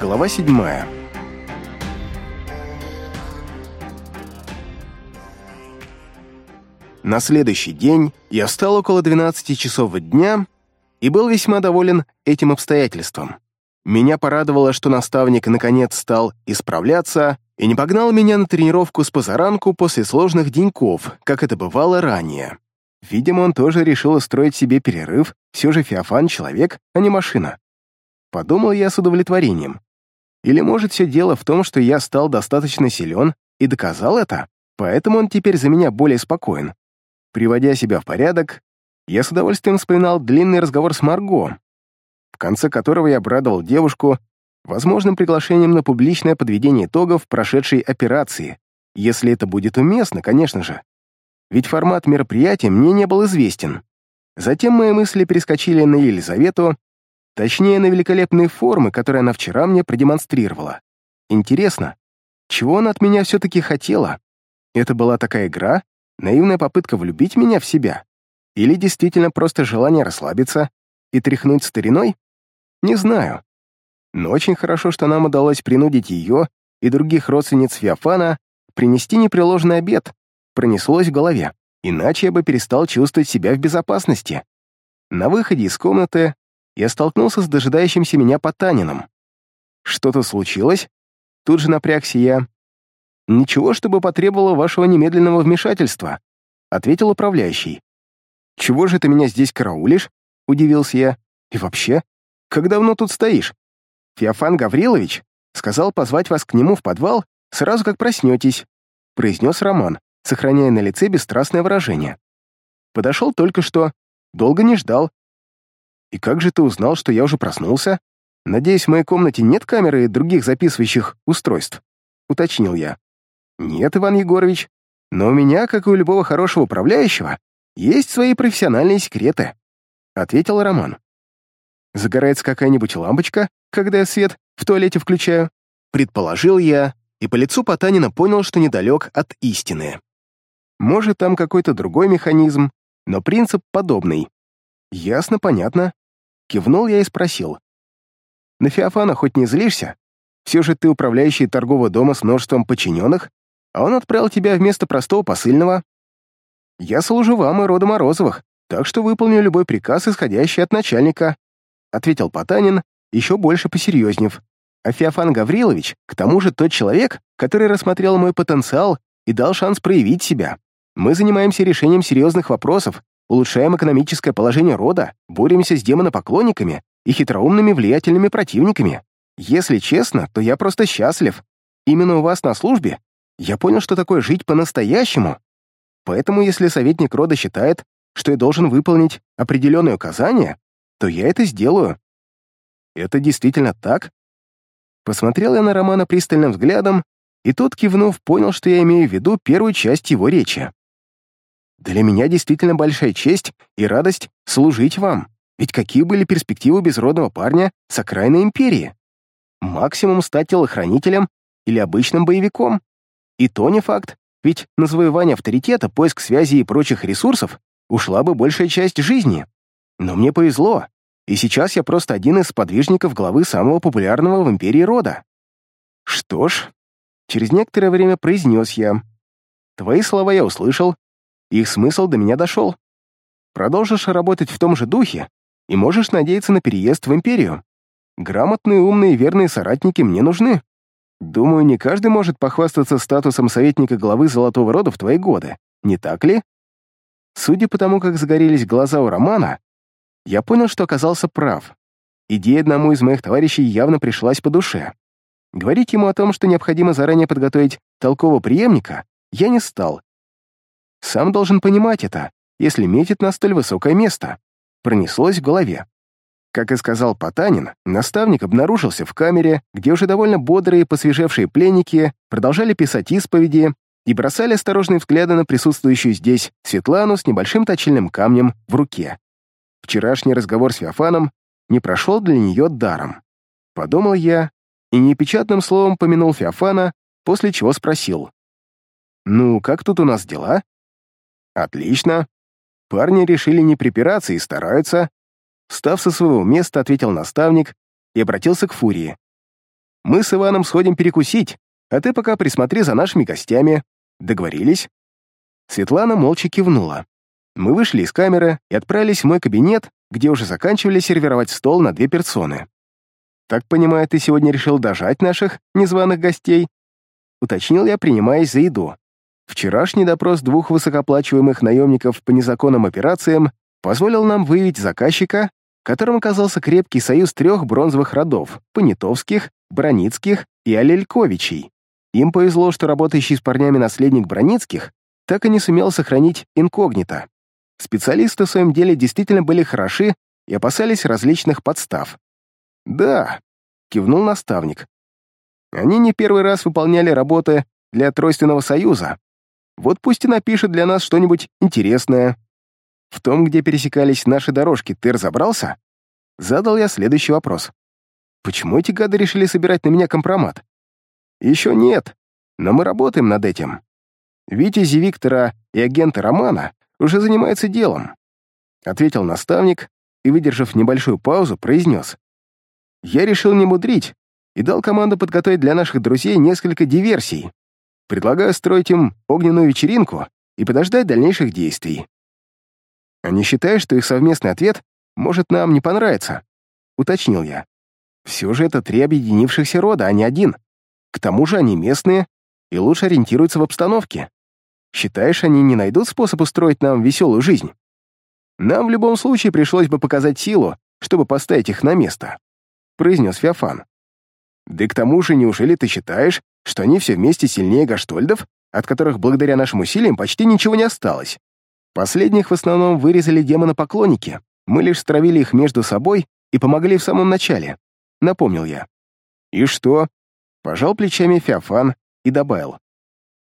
Глава седьмая. На следующий день я встал около 12 часов дня и был весьма доволен этим обстоятельством. Меня порадовало, что наставник наконец стал исправляться и не погнал меня на тренировку с позаранку после сложных деньков, как это бывало ранее. Видимо, он тоже решил устроить себе перерыв, все же Феофан — человек, а не машина. Подумал я с удовлетворением. Или, может, все дело в том, что я стал достаточно силен и доказал это, поэтому он теперь за меня более спокоен. Приводя себя в порядок, я с удовольствием вспоминал длинный разговор с Марго, в конце которого я обрадовал девушку возможным приглашением на публичное подведение итогов прошедшей операции, если это будет уместно, конечно же. Ведь формат мероприятия мне не был известен. Затем мои мысли перескочили на Елизавету, точнее, на великолепные формы, которые она вчера мне продемонстрировала. Интересно, чего она от меня все-таки хотела? Это была такая игра, наивная попытка влюбить меня в себя? Или действительно просто желание расслабиться и тряхнуть стариной? Не знаю. Но очень хорошо, что нам удалось принудить ее и других родственниц Феофана принести непреложный обед, пронеслось в голове, иначе я бы перестал чувствовать себя в безопасности. На выходе из комнаты я столкнулся с дожидающимся меня Потанином. «Что-то случилось?» Тут же напрягся я. «Ничего, чтобы потребовало вашего немедленного вмешательства», ответил управляющий. «Чего же ты меня здесь караулишь?» — удивился я. «И вообще, как давно тут стоишь?» «Феофан Гаврилович сказал позвать вас к нему в подвал сразу как проснетесь», — произнес Роман, сохраняя на лице бесстрастное выражение. «Подошел только что, долго не ждал». «И как же ты узнал, что я уже проснулся? Надеюсь, в моей комнате нет камеры и других записывающих устройств?» — уточнил я. «Нет, Иван Егорович, но у меня, как и у любого хорошего управляющего, есть свои профессиональные секреты», — ответил Роман. «Загорается какая-нибудь лампочка, когда я свет в туалете включаю?» Предположил я, и по лицу Потанина понял, что недалек от истины. Может, там какой-то другой механизм, но принцип подобный. Ясно, понятно. Кивнул я и спросил. На Феофана хоть не злишься? Все же ты управляющий торгового дома с множеством подчиненных, а он отправил тебя вместо простого посыльного. Я служу вам и рода Морозовых, так что выполню любой приказ, исходящий от начальника», — ответил Потанин, еще больше посерьезнев. «А Феофан Гаврилович, к тому же тот человек, который рассмотрел мой потенциал и дал шанс проявить себя. Мы занимаемся решением серьезных вопросов, улучшаем экономическое положение рода, боремся с демонопоклонниками и хитроумными влиятельными противниками. Если честно, то я просто счастлив. Именно у вас на службе я понял, что такое жить по-настоящему. Поэтому, если советник рода считает, что я должен выполнить определенные указания, то я это сделаю. Это действительно так? Посмотрел я на Романа пристальным взглядом, и тот, кивнув, понял, что я имею в виду первую часть его речи. Для меня действительно большая честь и радость служить вам, ведь какие были перспективы безродного парня с окраины империи? Максимум стать телохранителем или обычным боевиком? И то не факт, ведь на завоевание авторитета, поиск связи и прочих ресурсов ушла бы большая часть жизни. Но мне повезло, и сейчас я просто один из подвижников главы самого популярного в империи рода. Что ж, через некоторое время произнес я. Твои слова я услышал, их смысл до меня дошел. Продолжишь работать в том же духе и можешь надеяться на переезд в империю. Грамотные, умные и верные соратники мне нужны. Думаю, не каждый может похвастаться статусом советника главы Золотого Рода в твои годы, не так ли? Судя по тому, как загорелись глаза у Романа, я понял, что оказался прав. Идея одному из моих товарищей явно пришлась по душе. Говорить ему о том, что необходимо заранее подготовить толкового преемника, я не стал. Сам должен понимать это, если метит на столь высокое место. Пронеслось в голове. Как и сказал Потанин, наставник обнаружился в камере, где уже довольно бодрые посвежевшие пленники продолжали писать исповеди и бросали осторожные взгляды на присутствующую здесь Светлану с небольшим точильным камнем в руке. Вчерашний разговор с Феофаном не прошел для нее даром. Подумал я и непечатным словом помянул Феофана, после чего спросил. «Ну, как тут у нас дела?» «Отлично. Парни решили не припираться и стараются, Встав со своего места, ответил наставник и обратился к Фурии. Мы с Иваном сходим перекусить, а ты пока присмотри за нашими гостями. Договорились?» Светлана молча кивнула. Мы вышли из камеры и отправились в мой кабинет, где уже заканчивали сервировать стол на две персоны. «Так понимаю, ты сегодня решил дожать наших незваных гостей?» Уточнил я, принимаясь за еду. Вчерашний допрос двух высокооплачиваемых наемников по незаконным операциям позволил нам выявить заказчика, которым оказался крепкий союз трех бронзовых родов — Понятовских, Броницких и Алельковичей. Им повезло, что работающий с парнями наследник Броницких так и не сумел сохранить инкогнито. Специалисты в своем деле действительно были хороши и опасались различных подстав. «Да», — кивнул наставник. «Они не первый раз выполняли работы для Тройственного Союза. Вот пусть и напишет для нас что-нибудь интересное. В том, где пересекались наши дорожки, ты разобрался?» Задал я следующий вопрос. «Почему эти гады решили собирать на меня компромат?» «Еще нет, но мы работаем над этим. Витязи Виктора и агенты Романа уже занимаются делом», ответил наставник и, выдержав небольшую паузу, произнес. «Я решил не мудрить и дал команду подготовить для наших друзей несколько диверсий. Предлагаю строить им огненную вечеринку и подождать дальнейших действий. А не считаю, что их совместный ответ может нам не понравиться, уточнил я. Все же это три объединившихся рода, а не один. К тому же они местные и лучше ориентируются в обстановке. Считаешь, они не найдут способ устроить нам веселую жизнь? Нам в любом случае пришлось бы показать силу, чтобы поставить их на место», — произнес Феофан. «Да и к тому же, неужели ты считаешь, что они все вместе сильнее Гаштольдов, от которых благодаря нашим усилиям почти ничего не осталось? Последних в основном вырезали демона-поклонники, мы лишь стравили их между собой и помогли в самом начале», — напомнил я. «И что?» — пожал плечами Феофан и добавил.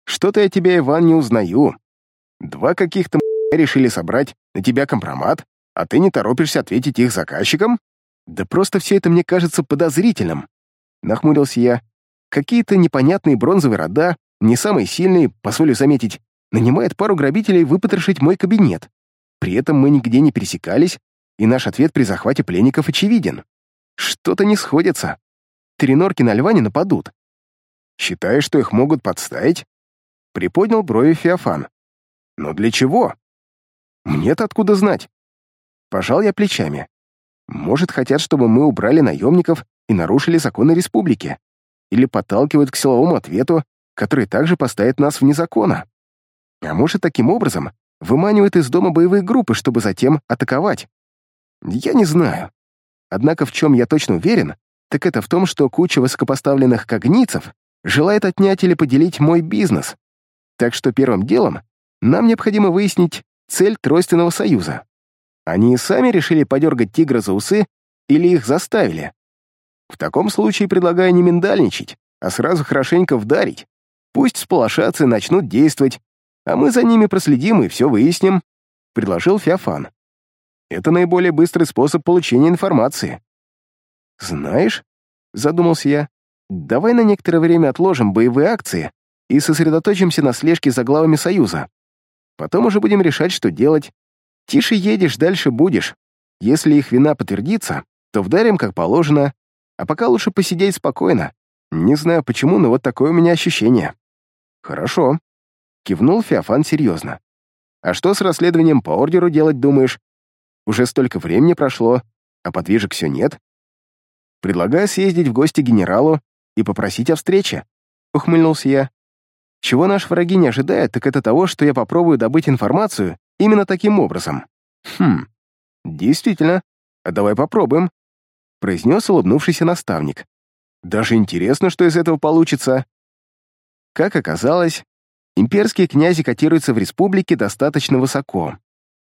Что-то я тебя, Иван, не узнаю. Два каких-то решили собрать на тебя компромат, а ты не торопишься ответить их заказчикам? Да просто все это мне кажется подозрительным. Нахмурился я. Какие-то непонятные бронзовые рода, не самые сильные, позволю заметить, нанимает пару грабителей выпотрошить мой кабинет. При этом мы нигде не пересекались, и наш ответ при захвате пленников очевиден. Что-то не сходится. Тренорки на льва не нападут. Считаешь, что их могут подставить? Приподнял брови Феофан. «Но для чего?» «Мне-то откуда знать?» Пожал я плечами. «Может, хотят, чтобы мы убрали наемников и нарушили законы республики? Или подталкивают к силовому ответу, который также поставит нас вне закона? А может, таким образом выманивают из дома боевые группы, чтобы затем атаковать? Я не знаю. Однако в чем я точно уверен, так это в том, что куча высокопоставленных когницев желает отнять или поделить мой бизнес. Так что первым делом нам необходимо выяснить цель Тройственного Союза. Они сами решили подергать тигра за усы или их заставили? В таком случае предлагаю не миндальничать, а сразу хорошенько вдарить. Пусть сполошатся и начнут действовать, а мы за ними проследим и все выясним», — предложил Феофан. «Это наиболее быстрый способ получения информации». «Знаешь», — задумался я, — «давай на некоторое время отложим боевые акции и сосредоточимся на слежке за главами Союза. Потом уже будем решать, что делать. Тише едешь, дальше будешь. Если их вина подтвердится, то вдарим как положено, а пока лучше посидеть спокойно. Не знаю почему, но вот такое у меня ощущение. Хорошо. Кивнул Феофан серьезно. А что с расследованием по ордеру делать, думаешь? Уже столько времени прошло, а подвижек все нет. Предлагаю съездить в гости к генералу и попросить о встрече. Ухмыльнулся я. Чего наши враги не ожидают, так это того, что я попробую добыть информацию именно таким образом. Хм, действительно, а давай попробуем, произнес улыбнувшийся наставник. Даже интересно, что из этого получится. Как оказалось, имперские князи котируются в республике достаточно высоко,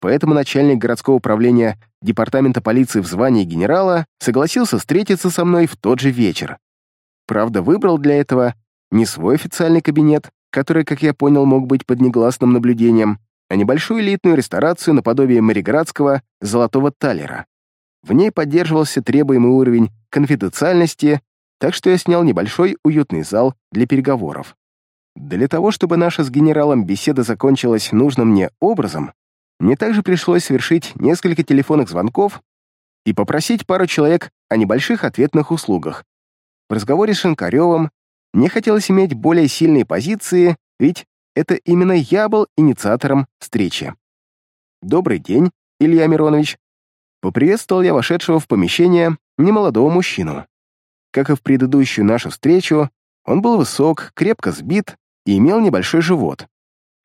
поэтому начальник городского управления департамента полиции в звании генерала согласился встретиться со мной в тот же вечер. Правда, выбрал для этого не свой официальный кабинет, который, как я понял, мог быть под негласным наблюдением, а небольшую элитную ресторацию наподобие Мариградского «Золотого талера». В ней поддерживался требуемый уровень конфиденциальности, так что я снял небольшой уютный зал для переговоров. Для того, чтобы наша с генералом беседа закончилась нужным мне образом, мне также пришлось совершить несколько телефонных звонков и попросить пару человек о небольших ответных услугах. в разговоре с Шинкаревым мне хотелось иметь более сильные позиции, ведь это именно я был инициатором встречи. «Добрый день, Илья Миронович», Поприветствовал я вошедшего в помещение немолодого мужчину. Как и в предыдущую нашу встречу, он был высок, крепко сбит и имел небольшой живот.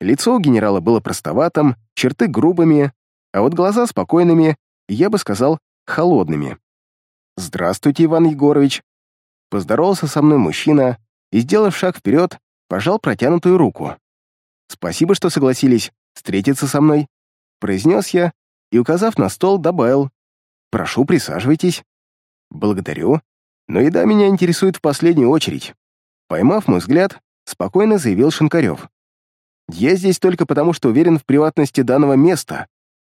Лицо у генерала было простоватым, черты грубыми, а вот глаза спокойными, я бы сказал, холодными. «Здравствуйте, Иван Егорович!» Поздоровался со мной мужчина и, сделав шаг вперед, пожал протянутую руку. «Спасибо, что согласились встретиться со мной», произнес я и, указав на стол, добавил «Прошу, присаживайтесь». «Благодарю, но еда меня интересует в последнюю очередь». Поймав мой взгляд, спокойно заявил Шинкарев. «Я здесь только потому, что уверен в приватности данного места.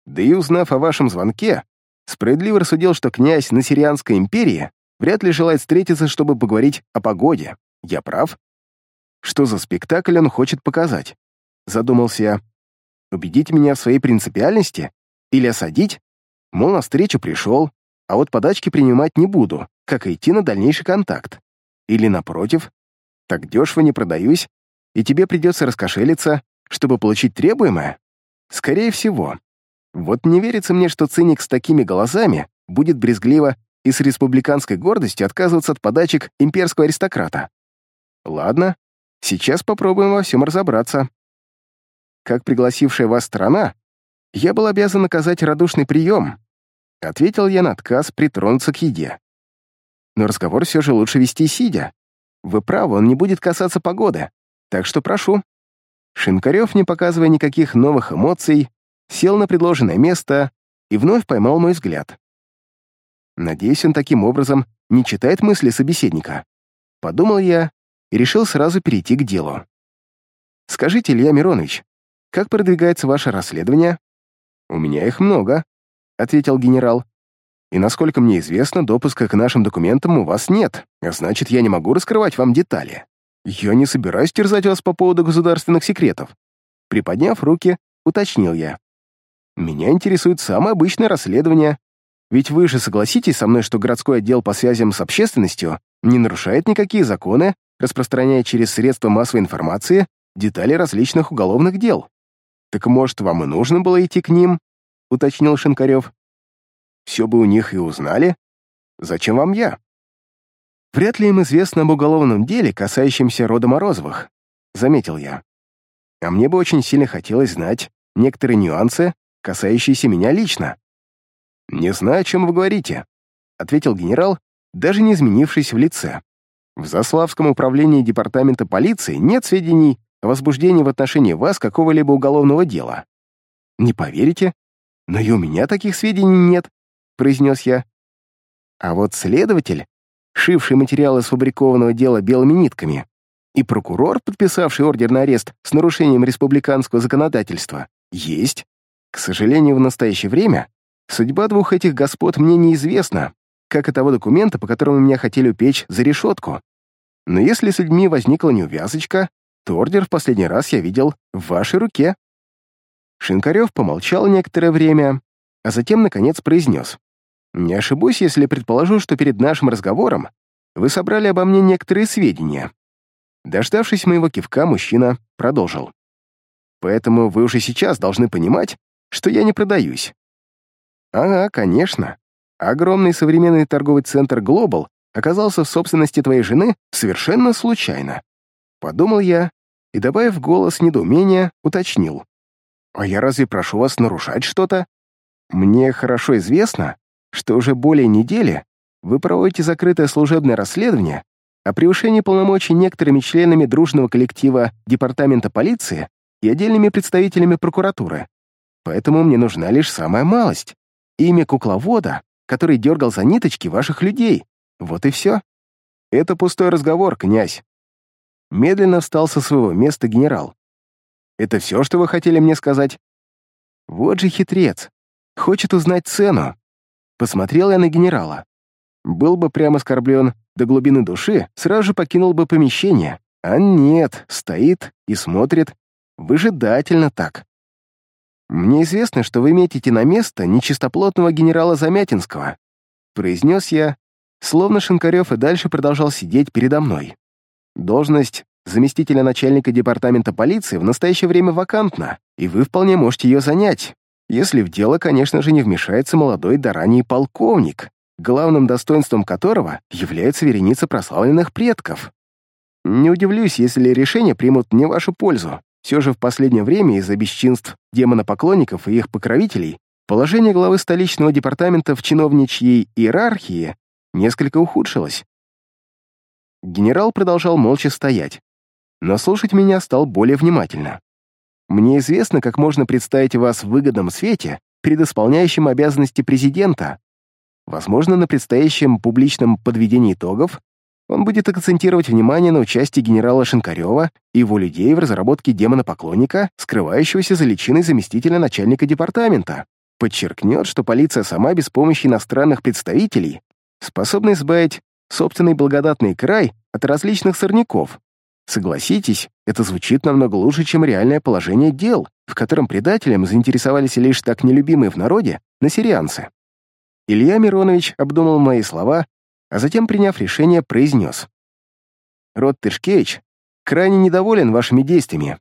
Да и узнав о вашем звонке, справедливо рассудил, что князь Насирианской империи вряд ли желает встретиться, чтобы поговорить о погоде. Я прав? Что за спектакль он хочет показать? Задумался я. Убедить меня в своей принципиальности? Или осадить? Мол, на встречу пришел, а вот подачки принимать не буду, как идти на дальнейший контакт. Или, напротив, так дешево не продаюсь, и тебе придется раскошелиться, чтобы получить требуемое? Скорее всего. Вот не верится мне, что циник с такими глазами будет брезгливо и с республиканской гордостью отказываться от подачек имперского аристократа. Ладно, сейчас попробуем во всем разобраться. Как пригласившая вас страна, я был обязан оказать радушный прием. Ответил я на отказ притронуться к еде. Но разговор все же лучше вести сидя. Вы правы, он не будет касаться погоды, так что прошу. Шинкарев, не показывая никаких новых эмоций, сел на предложенное место и вновь поймал мой взгляд. Надеюсь, он таким образом не читает мысли собеседника. Подумал я и решил сразу перейти к делу. «Скажите, Илья Миронович, как продвигается ваше расследование?» «У меня их много», — ответил генерал. «И насколько мне известно, допуска к нашим документам у вас нет, а значит, я не могу раскрывать вам детали. Я не собираюсь терзать вас по поводу государственных секретов». Приподняв руки, уточнил я. «Меня интересует самое обычное расследование, ведь вы же согласитесь со мной, что городской отдел по связям с общественностью не нарушает никакие законы, распространяя через средства массовой информации детали различных уголовных дел. «Так, может, вам и нужно было идти к ним?» — уточнил Шинкарев. «Все бы у них и узнали. Зачем вам я?» «Вряд ли им известно об уголовном деле, касающемся рода Морозовых», — заметил я. «А мне бы очень сильно хотелось знать некоторые нюансы, касающиеся меня лично». «Не знаю, о чем вы говорите», — ответил генерал, даже не изменившись в лице. «В Заславском управлении департамента полиции нет сведений возбуждении в отношении вас какого-либо уголовного дела. Не поверите, но и у меня таких сведений нет, произнес я. А вот следователь, шивший материалы сфабрикованного дела белыми нитками, и прокурор, подписавший ордер на арест с нарушением республиканского законодательства, есть. К сожалению, в настоящее время судьба двух этих господ мне неизвестна, как и того документа, по которому меня хотели упечь за решетку. Но если с людьми возникла неувязочка, ордер в последний раз я видел в вашей руке». Шинкарев помолчал некоторое время, а затем, наконец, произнес. «Не ошибусь, если предположу, что перед нашим разговором вы собрали обо мне некоторые сведения». Дождавшись моего кивка, мужчина продолжил. «Поэтому вы уже сейчас должны понимать, что я не продаюсь». «Ага, конечно. Огромный современный торговый центр «Глобал» оказался в собственности твоей жены совершенно случайно. Подумал я и, добавив голос недоумения, уточнил. «А я разве прошу вас нарушать что-то? Мне хорошо известно, что уже более недели вы проводите закрытое служебное расследование о превышении полномочий некоторыми членами дружного коллектива Департамента полиции и отдельными представителями прокуратуры. Поэтому мне нужна лишь самая малость — имя кукловода, который дергал за ниточки ваших людей. Вот и все. Это пустой разговор, князь. Медленно встал со своего места генерал. «Это все, что вы хотели мне сказать?» «Вот же хитрец. Хочет узнать цену». Посмотрел я на генерала. Был бы прямо оскорблен до глубины души, сразу же покинул бы помещение. А нет, стоит и смотрит. Выжидательно так. «Мне известно, что вы метите на место нечистоплотного генерала Замятинского», произнес я словно Шинкарев и дальше продолжал сидеть передо мной. Должность заместителя начальника департамента полиции в настоящее время вакантна, и вы вполне можете ее занять, если в дело, конечно же, не вмешается молодой да ранний полковник, главным достоинством которого является вереница прославленных предков. Не удивлюсь, если решение примут не в вашу пользу. Все же в последнее время из-за бесчинств демонопоклонников и их покровителей положение главы столичного департамента в чиновничьей иерархии несколько ухудшилось. Генерал продолжал молча стоять, но слушать меня стал более внимательно. Мне известно, как можно представить вас в выгодном свете перед исполняющим обязанности президента. Возможно, на предстоящем публичном подведении итогов он будет акцентировать внимание на участии генерала Шинкарева и его людей в разработке демона-поклонника, скрывающегося за личиной заместителя начальника департамента. Подчеркнет, что полиция сама без помощи иностранных представителей способна избавить собственный благодатный край от различных сорняков, Согласитесь, это звучит намного лучше, чем реальное положение дел, в котором предателям заинтересовались лишь так нелюбимые в народе насирианцы. Илья Миронович обдумал мои слова, а затем, приняв решение, произнес. «Род Тышкевич крайне недоволен вашими действиями.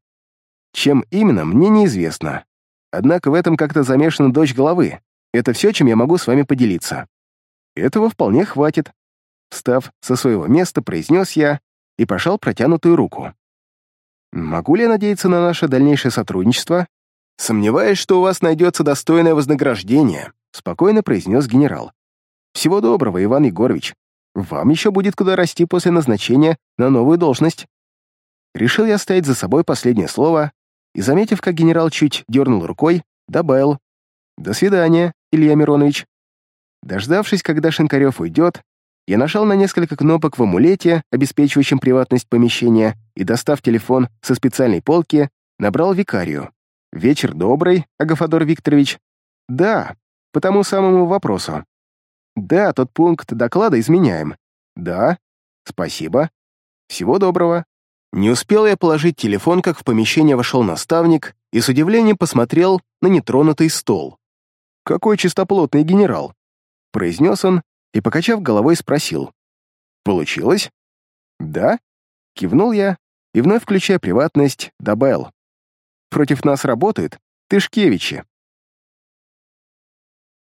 Чем именно, мне неизвестно. Однако в этом как-то замешана дочь головы. Это все, чем я могу с вами поделиться. Этого вполне хватит». Встав со своего места, произнес я и пожал протянутую руку. «Могу ли я надеяться на наше дальнейшее сотрудничество?» «Сомневаюсь, что у вас найдется достойное вознаграждение», спокойно произнес генерал. «Всего доброго, Иван Егорович. Вам еще будет куда расти после назначения на новую должность». Решил я оставить за собой последнее слово и, заметив, как генерал чуть дернул рукой, добавил «До свидания, Илья Миронович». Дождавшись, когда Шинкарев уйдет, я нажал на несколько кнопок в амулете, обеспечивающем приватность помещения, и, достав телефон со специальной полки, набрал викарию. «Вечер добрый, Агафадор Викторович?» «Да, по тому самому вопросу». «Да, тот пункт доклада изменяем». «Да, спасибо. Всего доброго». Не успел я положить телефон, как в помещение вошел наставник и с удивлением посмотрел на нетронутый стол. «Какой чистоплотный генерал!» — произнес он, и, покачав головой, спросил. «Получилось?» «Да?» — кивнул я и, вновь включая приватность, добавил. «Против нас работают Тышкевичи.